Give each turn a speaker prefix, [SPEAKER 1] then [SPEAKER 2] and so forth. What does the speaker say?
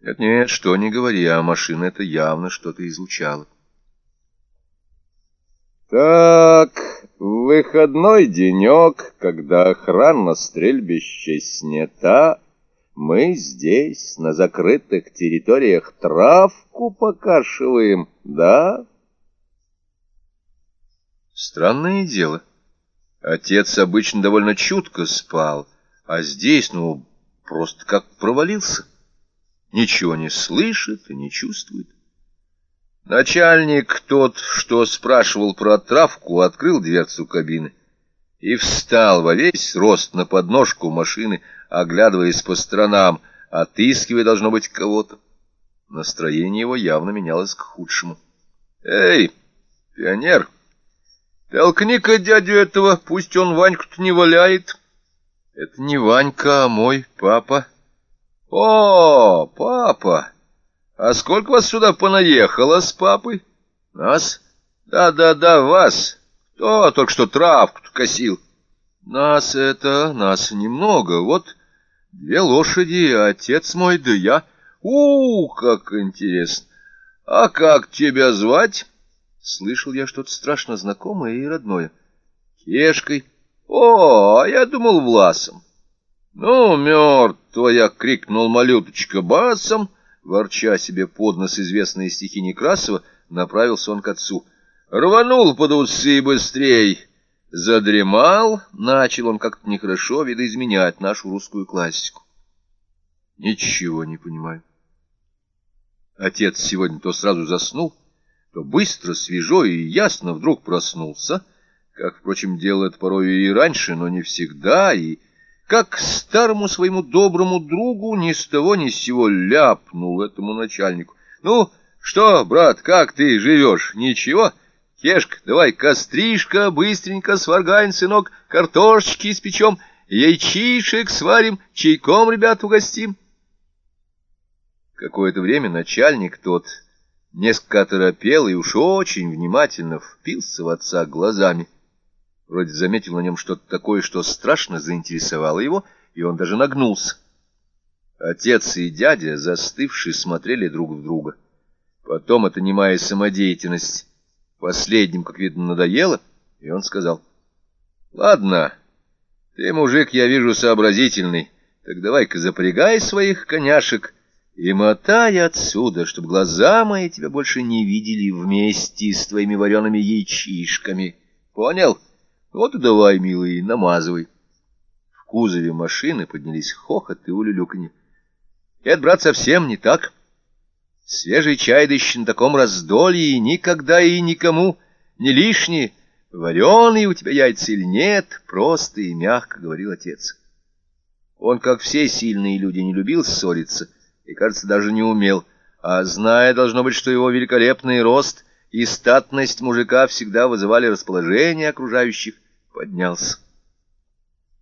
[SPEAKER 1] Нет-нет, что не говори, а машина это явно что-то излучала.
[SPEAKER 2] Так, выходной денек, когда охрана стрельбище снята, мы здесь, на закрытых территориях, травку покашиваем, да?
[SPEAKER 1] Странное дело. Отец обычно довольно чутко спал, а здесь, ну, просто как провалился. Ничего не слышит и не чувствует. Начальник тот, что спрашивал про травку, открыл дверцу кабины и встал во весь рост на подножку машины, оглядываясь по сторонам, отыскивая, должно быть, кого-то. Настроение его явно менялось к худшему. «Эй, пионер, толкни-ка дядю этого, пусть он Ваньку-то не валяет». «Это не Ванька, а мой папа». «О, папа!» А сколько вас сюда понаехало с папой? Нас? Да-да-да, вас. Кто только что травку косил? Нас это, нас немного. Вот две лошади, отец мой, да я. У, как интересно. А как тебя звать? Слышал я что-то страшно знакомое и родное. Кешкой. О, а я думал Власом. Ну, мертвая, крикнул малюточка басом, Ворча себе под нос известные стихи Некрасова, направился он к отцу. Рванул под усы быстрей. Задремал, начал он как-то нехорошо видоизменять нашу русскую классику. Ничего не понимаю. Отец сегодня то сразу заснул, то быстро, свежо и ясно вдруг проснулся, как, впрочем, делал это порой и раньше, но не всегда, и как старому своему доброму другу ни с того ни с сего ляпнул этому начальнику. «Ну, что, брат, как ты живешь? Ничего? Кешка, давай костришка, быстренько сваргаем, сынок, картошечки испечем, яйчишек сварим, чайком ребят угостим». Какое-то время начальник тот несколько оторопел и уж очень внимательно впился в отца глазами. Вроде заметил на нем что-то такое, что страшно заинтересовало его, и он даже нагнулся. Отец и дядя, застывшие, смотрели друг в друга. Потом эта немая самодеятельность последним, как видно, надоела, и он сказал, «Ладно, ты, мужик, я вижу, сообразительный, так давай-ка запрягай своих коняшек и мотай отсюда, чтобы глаза мои тебя больше не видели вместе с твоими вареными яичишками. Понял?» Вот и давай, милый, намазывай. В кузове машины поднялись хохот и улюлюканье. Это, брат, совсем не так. Свежий чай, да еще на таком раздолье, никогда и никому не лишний. Вареные у тебя яйца или нет, просто и мягко, — говорил отец. Он, как все сильные люди, не любил ссориться и, кажется, даже не умел, а зная, должно быть, что его великолепный рост и статность мужика всегда вызывали расположение окружающих, поднялся.